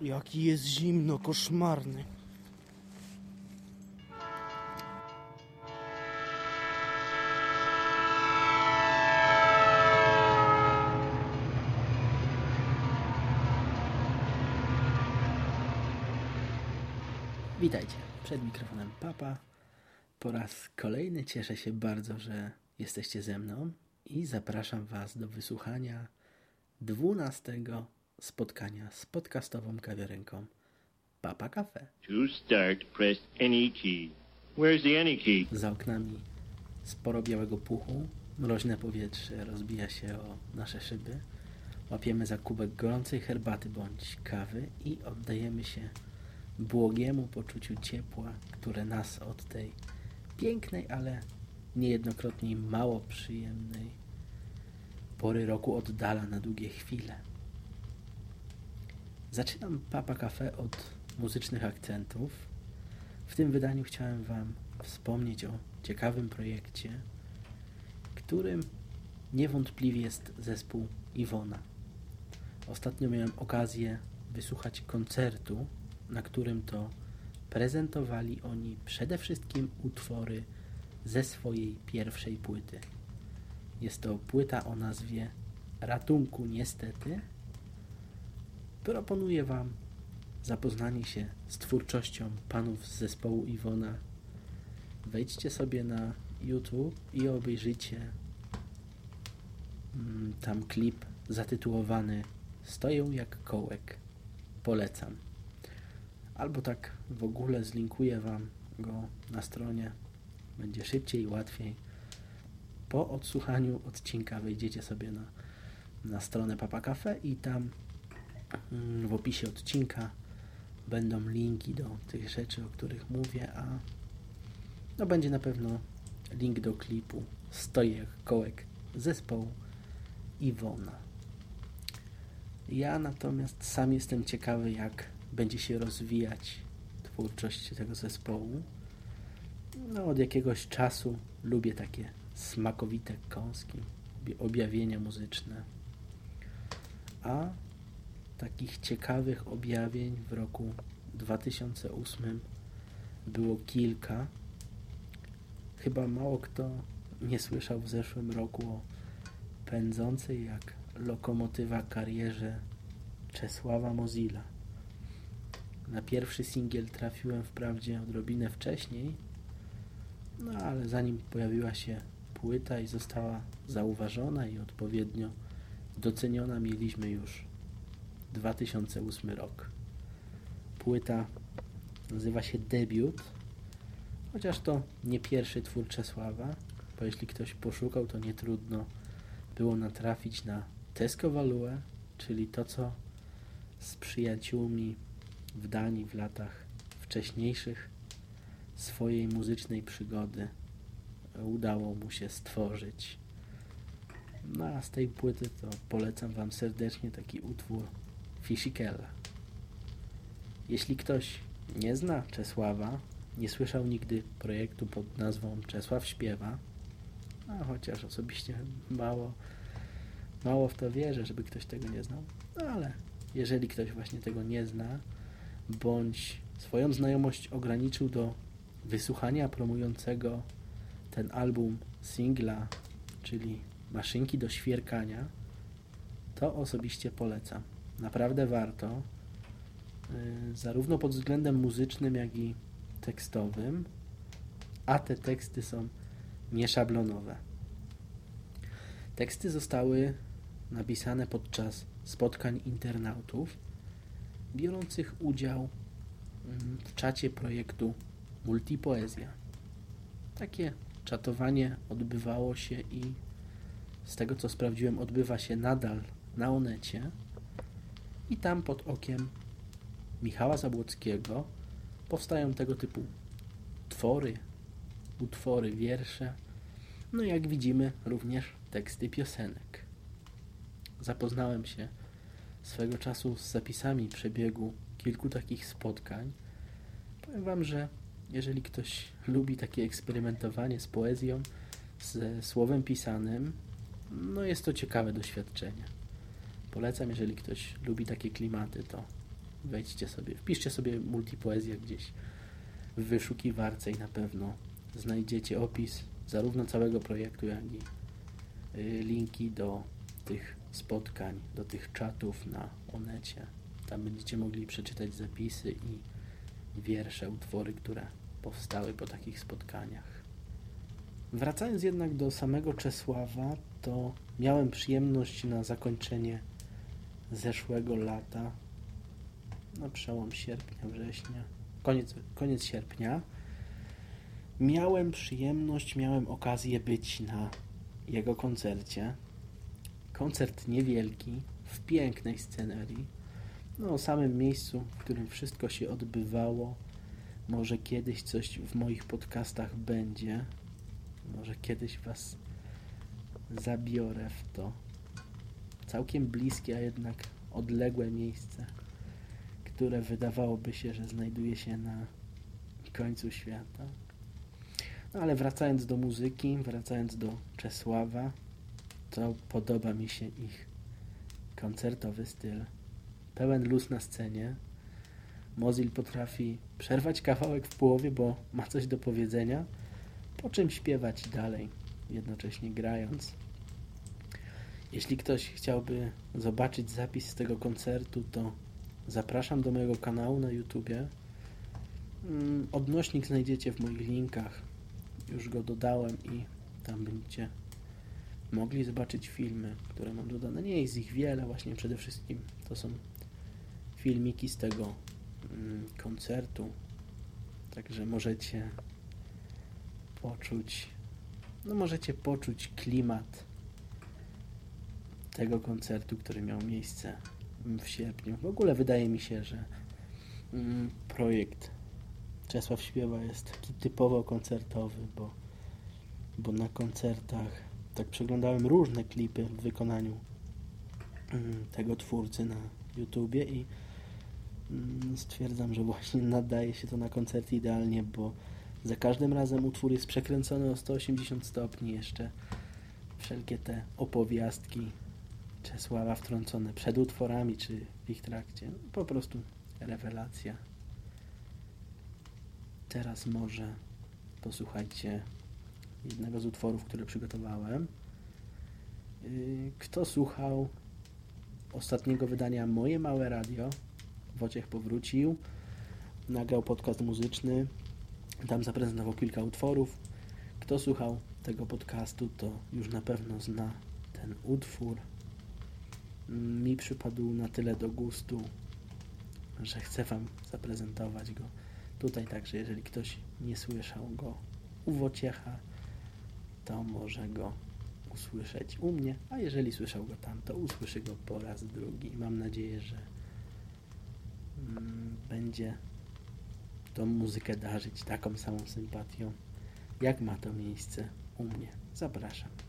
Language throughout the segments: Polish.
Jaki jest zimno, koszmarny. Witajcie, przed mikrofonem Papa. Po raz kolejny cieszę się bardzo, że jesteście ze mną i zapraszam Was do wysłuchania dwunastego spotkania z podcastową kawiarenką Papa Cafe. To start, press any key. Where's the any key? Za oknami sporo białego puchu, mroźne powietrze rozbija się o nasze szyby. Łapiemy za kubek gorącej herbaty bądź kawy i oddajemy się błogiemu poczuciu ciepła, które nas od tej pięknej, ale niejednokrotnie mało przyjemnej pory roku oddala na długie chwile. Zaczynam Papa Cafe od muzycznych akcentów. W tym wydaniu chciałem Wam wspomnieć o ciekawym projekcie, którym niewątpliwie jest zespół Iwona. Ostatnio miałem okazję wysłuchać koncertu, na którym to prezentowali oni przede wszystkim utwory ze swojej pierwszej płyty. Jest to płyta o nazwie Ratunku Niestety. Proponuję Wam zapoznanie się z twórczością panów z zespołu Iwona. Wejdźcie sobie na YouTube i obejrzyjcie mm, tam klip zatytułowany Stoję jak kołek. Polecam. Albo tak w ogóle zlinkuję Wam go na stronie. Będzie szybciej i łatwiej. Po odsłuchaniu odcinka wejdziecie sobie na, na stronę Papa Cafe i tam w opisie odcinka będą linki do tych rzeczy, o których mówię, a no będzie na pewno link do klipu Stojek Kołek zespołu Iwona. Ja natomiast sam jestem ciekawy, jak będzie się rozwijać twórczość tego zespołu. No, od jakiegoś czasu lubię takie smakowite kąski, objawienia muzyczne. A takich ciekawych objawień w roku 2008 było kilka. Chyba mało kto nie słyszał w zeszłym roku o pędzącej jak lokomotywa karierze Czesława Mozilla. Na pierwszy singiel trafiłem wprawdzie odrobinę wcześniej, no ale zanim pojawiła się płyta i została zauważona i odpowiednio doceniona, mieliśmy już 2008 rok. Płyta nazywa się Debiut, chociaż to nie pierwszy twór Czesława, bo jeśli ktoś poszukał, to nie trudno było natrafić na Tesco Value, czyli to, co z przyjaciółmi w Danii w latach wcześniejszych swojej muzycznej przygody udało mu się stworzyć. No a z tej płyty to polecam Wam serdecznie taki utwór Fishikella. Jeśli ktoś nie zna Czesława, nie słyszał nigdy projektu pod nazwą Czesław Śpiewa, a chociaż osobiście mało, mało w to wierzę, żeby ktoś tego nie znał, no ale jeżeli ktoś właśnie tego nie zna, bądź swoją znajomość ograniczył do wysłuchania promującego ten album singla, czyli Maszynki do świerkania, to osobiście polecam. Naprawdę warto, yy, zarówno pod względem muzycznym, jak i tekstowym, a te teksty są nieszablonowe. Teksty zostały napisane podczas spotkań internautów biorących udział mm, w czacie projektu Multipoezja. Takie czatowanie odbywało się i z tego co sprawdziłem odbywa się nadal na Onecie i tam pod okiem Michała Zabłockiego powstają tego typu twory, utwory, wiersze, no jak widzimy również teksty piosenek. Zapoznałem się swego czasu z zapisami przebiegu kilku takich spotkań. Powiem Wam, że jeżeli ktoś lubi takie eksperymentowanie z poezją, ze słowem pisanym, no jest to ciekawe doświadczenie. Polecam, jeżeli ktoś lubi takie klimaty, to wejdźcie sobie, wpiszcie sobie multipoezja gdzieś w wyszukiwarce i na pewno znajdziecie opis zarówno całego projektu, jak i y, linki do tych spotkań, do tych czatów na Onecie. Tam będziecie mogli przeczytać zapisy i wiersze, utwory, które powstały po takich spotkaniach. Wracając jednak do samego Czesława, to miałem przyjemność na zakończenie zeszłego lata, na przełom sierpnia, września, koniec, koniec sierpnia, miałem przyjemność, miałem okazję być na jego koncercie. Koncert niewielki, w pięknej scenerii, no, o samym miejscu, w którym wszystko się odbywało. Może kiedyś coś w moich podcastach będzie. Może kiedyś Was zabiorę w to. Całkiem bliskie, a jednak odległe miejsce, które wydawałoby się, że znajduje się na końcu świata. No ale wracając do muzyki, wracając do Czesława, to podoba mi się ich koncertowy styl. Pełen luz na scenie. Mozil potrafi przerwać kawałek w połowie, bo ma coś do powiedzenia, po czym śpiewać dalej, jednocześnie grając. Jeśli ktoś chciałby zobaczyć zapis z tego koncertu, to zapraszam do mojego kanału na YouTubie. Mm, Odnośnik znajdziecie w moich linkach. Już go dodałem i tam będziecie mogli zobaczyć filmy, które mam dodane. Nie jest ich wiele, właśnie przede wszystkim to są filmiki z tego mm, koncertu. Także możecie poczuć, no możecie poczuć klimat tego koncertu, który miał miejsce w sierpniu. W ogóle wydaje mi się, że mm, projekt Czesław Śpiewa jest taki typowo koncertowy, bo, bo na koncertach tak przeglądałem różne klipy w wykonaniu mm, tego twórcy na YouTubie i mm, stwierdzam, że właśnie nadaje się to na koncert idealnie, bo za każdym razem utwór jest przekręcony o 180 stopni jeszcze wszelkie te opowiastki Czesława wtrącone przed utworami czy w ich trakcie. Po prostu rewelacja. Teraz może posłuchajcie jednego z utworów, które przygotowałem. Yy, Kto słuchał ostatniego wydania Moje Małe Radio, Wojciech powrócił, nagrał podcast muzyczny, tam zaprezentował kilka utworów. Kto słuchał tego podcastu, to już na pewno zna ten utwór. Mi przypadł na tyle do gustu, że chcę Wam zaprezentować go tutaj. Także jeżeli ktoś nie słyszał go u Wojciecha, to może go usłyszeć u mnie, a jeżeli słyszał go tam, to usłyszy go po raz drugi. Mam nadzieję, że mm, będzie tą muzykę darzyć taką samą sympatią, jak ma to miejsce u mnie. Zapraszam.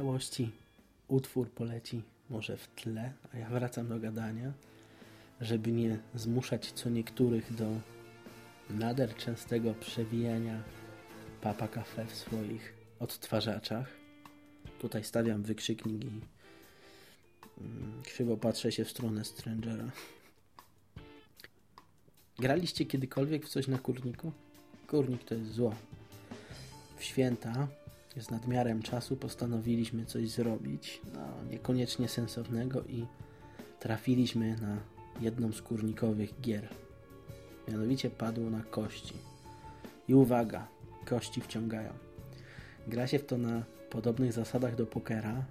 Całości utwór poleci może w tle, a ja wracam do gadania, żeby nie zmuszać co niektórych do nader częstego przewijania Papa Cafe w swoich odtwarzaczach. Tutaj stawiam wykrzyknik i mm, krzywo patrzę się w stronę Strangera. Graliście kiedykolwiek w coś na kurniku? Kurnik to jest zło. W święta z nadmiarem czasu postanowiliśmy coś zrobić, no, niekoniecznie sensownego i trafiliśmy na jedną z kurnikowych gier. Mianowicie padło na kości. I uwaga, kości wciągają. Gra się w to na podobnych zasadach do pokera.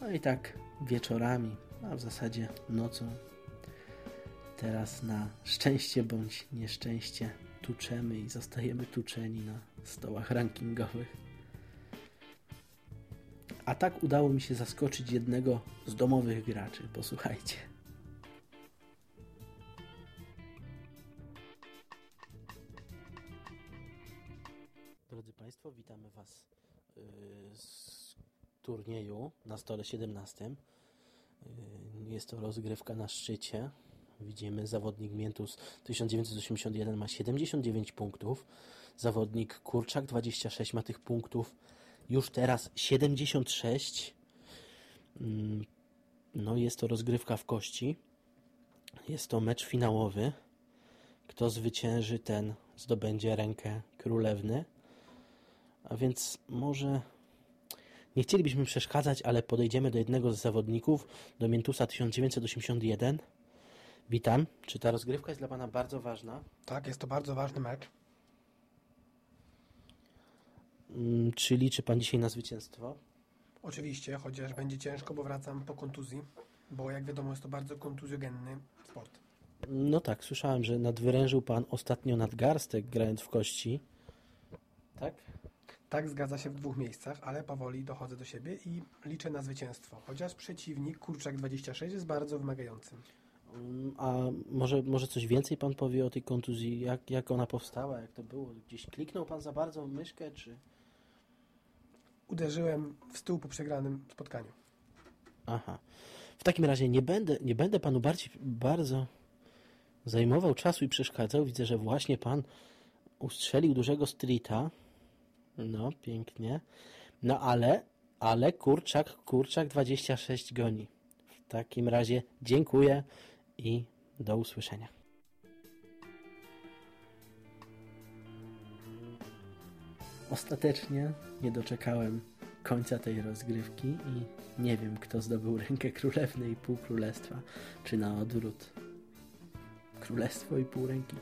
No i tak wieczorami, a w zasadzie nocą. Teraz na szczęście bądź nieszczęście tuczemy i zostajemy tuczeni na stołach rankingowych. A tak udało mi się zaskoczyć jednego z domowych graczy. Posłuchajcie. Drodzy Państwo, witamy Was yy, z turnieju na stole 17. Yy, Jest to rozgrywka na szczycie. Widzimy zawodnik Miętus 1981 ma 79 punktów. Zawodnik Kurczak 26 ma tych punktów już teraz 76. Mm, No jest to rozgrywka w kości. Jest to mecz finałowy. Kto zwycięży, ten zdobędzie rękę królewny. A więc może nie chcielibyśmy przeszkadzać, ale podejdziemy do jednego z zawodników, do Miętusa 1981. Witam. Czy ta rozgrywka jest dla Pana bardzo ważna? Tak, jest to bardzo ważny mecz. Mm, Czy liczy Pan dzisiaj na zwycięstwo? Oczywiście, chociaż będzie ciężko, bo wracam po kontuzji, bo jak wiadomo jest to bardzo kontuzjogenny sport. No tak, słyszałem, że nadwyrężył Pan ostatnio nadgarstek grając w kości. Tak? Tak zgadza się w dwóch miejscach, ale powoli dochodzę do siebie i liczę na zwycięstwo, chociaż przeciwnik Kurczak 26 jest bardzo wymagającym. Mm, A może, może coś więcej Pan powie o tej kontuzji? Jak, jak ona powstała? Jak to było? Gdzieś kliknął Pan za bardzo w myszkę, czy... Uderzyłem w stół po przegranym spotkaniu. Aha. W takim razie nie będę, nie będę Panu bardziej, bardzo zajmował czasu i przeszkadzał. Widzę, że właśnie Pan ustrzelił dużego streeta. No, pięknie. No ale, ale kurczak, kurczak 26 goni. W takim razie dziękuję i do usłyszenia. Ostatecznie nie doczekałem końca tej rozgrywki i nie wiem, kto zdobył rękę królewnej i pół królestwa, czy na odwrót. Królestwo i pół ręki.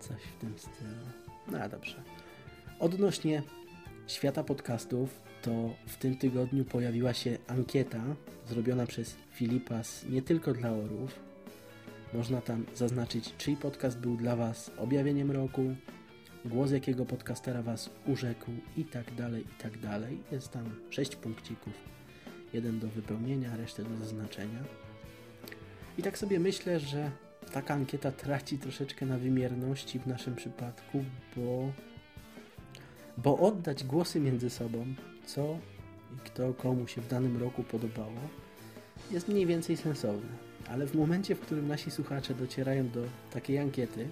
Coś w tym stylu. No a dobrze. Odnośnie świata podcastów, to w tym tygodniu pojawiła się ankieta zrobiona przez Filipa z nie tylko dla orów. Można tam zaznaczyć, czyj podcast był dla Was objawieniem roku, głos jakiego podcastera Was urzekł i tak dalej, i tak dalej. Jest tam sześć punkcików. Jeden do wypełnienia, resztę do zaznaczenia. I tak sobie myślę, że taka ankieta traci troszeczkę na wymierności w naszym przypadku, bo, bo oddać głosy między sobą, co i kto komu się w danym roku podobało, jest mniej więcej sensowne. Ale w momencie, w którym nasi słuchacze docierają do takiej ankiety,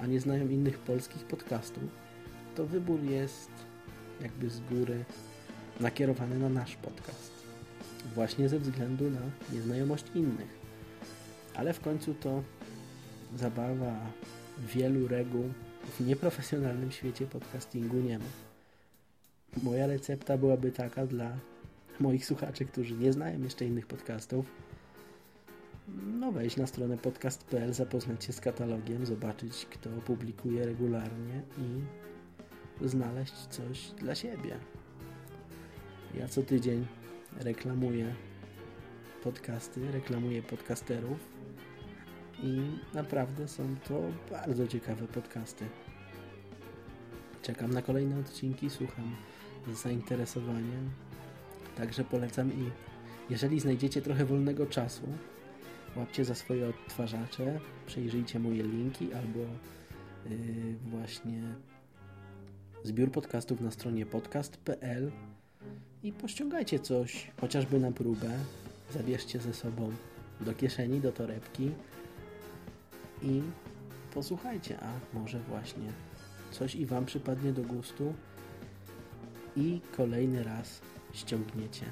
a nie znają innych polskich podcastów, to wybór jest jakby z góry nakierowany na nasz podcast. Właśnie ze względu na nieznajomość innych. Ale w końcu to zabawa wielu reguł w nieprofesjonalnym świecie podcastingu nie ma. Moja recepta byłaby taka dla moich słuchaczy, którzy nie znają jeszcze innych podcastów. No wejść na stronę podcast.pl, zapoznać się z katalogiem, zobaczyć kto publikuje regularnie i znaleźć coś dla siebie. Ja co tydzień reklamuję podcasty, reklamuję podcasterów i naprawdę są to bardzo ciekawe podcasty. Czekam na kolejne odcinki, słucham z zainteresowaniem. Także polecam i jeżeli znajdziecie trochę wolnego czasu, łapcie za swoje odtwarzacze, przejrzyjcie moje linki albo yy, właśnie zbiór podcastów na stronie podcast.pl i pościągajcie coś, chociażby na próbę. Zabierzcie ze sobą do kieszeni, do torebki i posłuchajcie, a może właśnie coś i Wam przypadnie do gustu i kolejny raz ściągniecie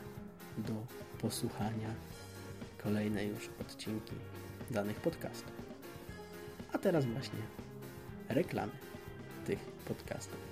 do posłuchania kolejne już odcinki danych podcastów. A teraz właśnie reklamy tych podcastów.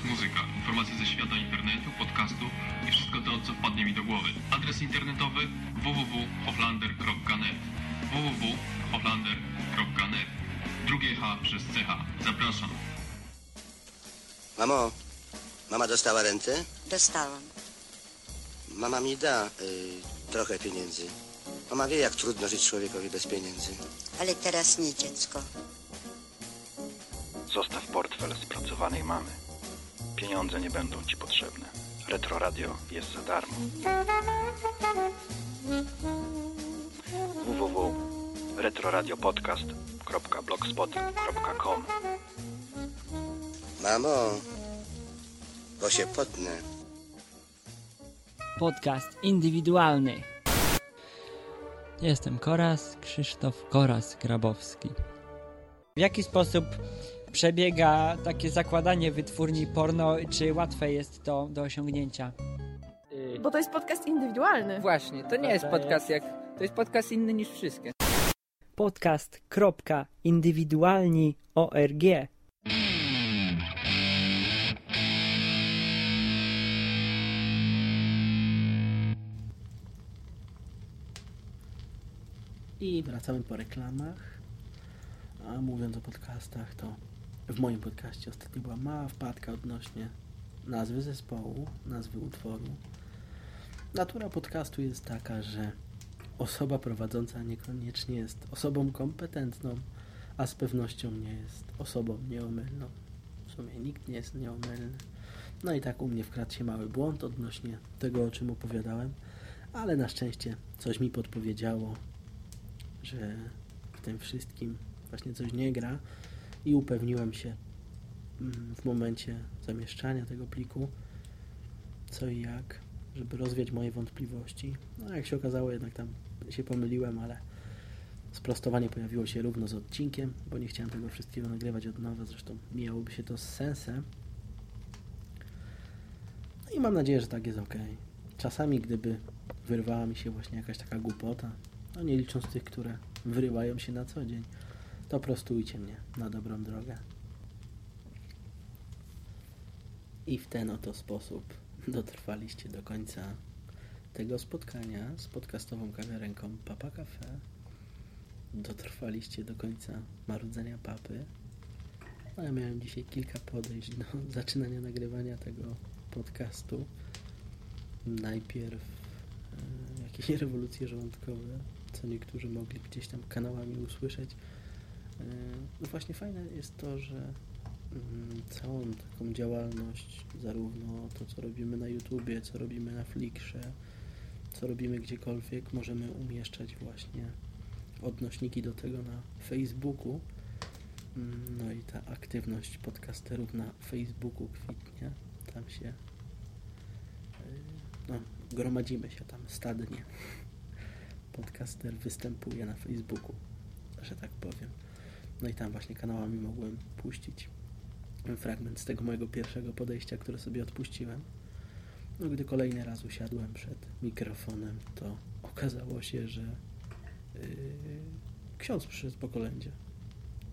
Oraz muzyka. Informacje ze świata internetu, podcastu i wszystko to, co wpadnie mi do głowy. Adres internetowy www.hochlander.net www.hochlander.net Drugie H przez CH. Zapraszam. Mamo, mama dostała rentę? Dostałam. Mama mi da y, trochę pieniędzy. Mama wie, jak trudno żyć człowiekowi bez pieniędzy. Ale teraz nie dziecko. Zostaw portfel spracowanej mamy. Pieniądze nie będą ci potrzebne. Retro Radio jest za darmo. www.retroradiopodcast.blogspot.com Mamo, bo się potnę. podcast indywidualny. Jestem Koras, Krzysztof Koras Grabowski. W jaki sposób przebiega takie zakładanie wytwórni porno? Czy łatwe jest to do osiągnięcia? Bo to jest podcast indywidualny. Właśnie, to nie jest podcast jak. To jest podcast inny niż wszystkie. Podcast.indywidualni.org I wracamy po reklamach. A mówiąc o podcastach, to w moim podcaście ostatnio była mała wpadka odnośnie nazwy zespołu, nazwy utworu. Natura podcastu jest taka, że osoba prowadząca niekoniecznie jest osobą kompetentną, a z pewnością nie jest osobą nieomylną. W sumie nikt nie jest nieomylny. No i tak u mnie wkradł się mały błąd odnośnie tego, o czym opowiadałem, ale na szczęście coś mi podpowiedziało, że w tym wszystkim właśnie coś nie gra i upewniłem się mm, w momencie zamieszczania tego pliku co i jak, żeby rozwiać moje wątpliwości. No jak się okazało jednak tam się pomyliłem, ale sprostowanie pojawiło się równo z odcinkiem, bo nie chciałem tego wszystkiego nagrywać od nowa, zresztą mijałoby się to z sensem. No i mam nadzieję, że tak jest ok. Czasami gdyby wyrwała mi się właśnie jakaś taka głupota, no nie licząc tych, które wyrywają się na co dzień, to prostujcie mnie na dobrą drogę. I w ten oto sposób dotrwaliście do końca tego spotkania z podcastową kawiarenką Papa Cafe. Dotrwaliście do końca marudzenia papy. No, ja miałem dzisiaj kilka podejść do zaczynania nagrywania tego podcastu. Najpierw e, jakieś rewolucje żołądkowe, co niektórzy mogli gdzieś tam kanałami usłyszeć. E, No właśnie fajne jest to, że mm, całą taką działalność, zarówno to, co robimy na YouTubie, co robimy na Flickrze, co robimy gdziekolwiek, możemy umieszczać właśnie odnośniki do tego na Facebooku. Mm, No i ta aktywność podcasterów na Facebooku kwitnie. Tam się yy, no, gromadzimy się tam stadnie. Podcaster występuje na Facebooku, że tak powiem. No i tam właśnie kanałami mogłem puścić fragment z tego mojego pierwszego podejścia, które sobie odpuściłem. No gdy kolejny raz usiadłem przed mikrofonem, to okazało się, że yy, ksiądz przyszedł po kolędzie.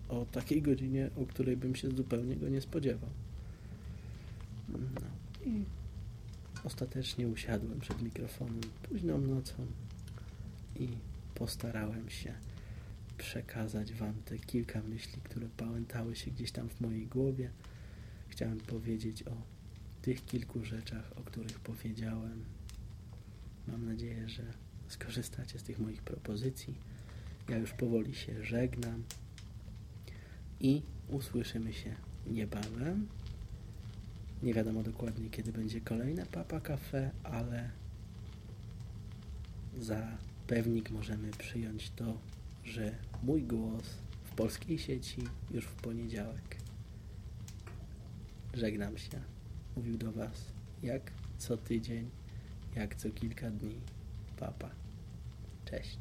O takiej godzinie, o której bym się zupełnie go nie spodziewał. No i ostatecznie usiadłem przed mikrofonem późną nocą i postarałem się przekazać Wam te kilka myśli, które pałętały się gdzieś tam w mojej głowie. Chciałem powiedzieć o tych kilku rzeczach, o których powiedziałem. Mam nadzieję, że skorzystacie z tych moich propozycji. Ja już powoli się żegnam. i usłyszymy się niebawem. Nie wiadomo dokładnie, kiedy będzie kolejne Papa Cafe, ale za pewnik możemy przyjąć to, że mój głos w polskiej sieci już w poniedziałek. Żegnam się. Mówił do Was jak co tydzień, jak co kilka dni. Papa. Cześć.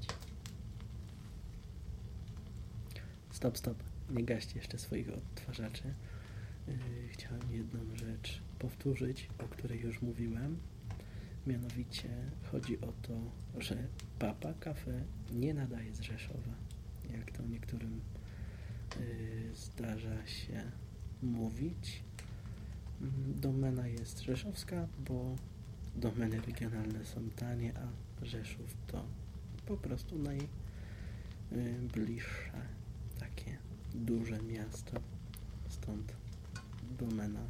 Stop, stop. Nie gaście jeszcze swoich odtwarzaczy. Yy, chciałem jedną rzecz powtórzyć, o której już mówiłem. Mianowicie chodzi o to, że Papa Cafe nie nadaje z Rzeszowa, jak to niektórym yy, zdarza się mówić. Mm, Domena jest rzeszowska, bo domeny regionalne są tanie, a Rzeszów to po prostu najbliższe takie duże miasto. Stąd domena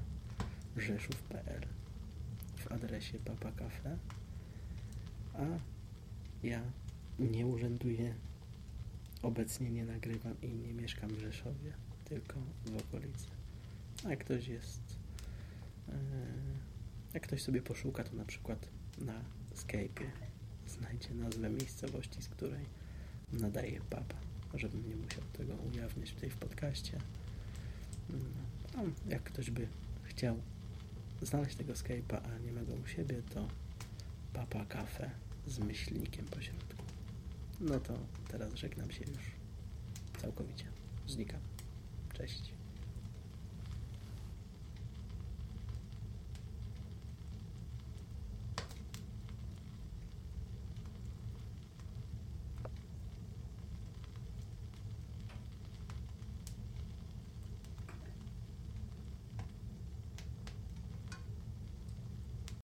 rzeszów.pl w adresie Papa Cafe. A ja nie urzęduję, obecnie nie nagrywam i nie mieszkam w Rzeszowie, tylko w okolicy. A ktoś jest, e, jak ktoś sobie poszuka, to na przykład na Skype'ie znajdzie nazwę miejscowości, z której nadaje Papa, żebym nie musiał tego ujawniać tutaj w podcaście. No, a jak ktoś by chciał znaleźć tego Skype'a, a nie ma go u siebie, to Papa Cafe z myślnikiem po środku. No to teraz żegnam się już całkowicie. Znikam. Cześć.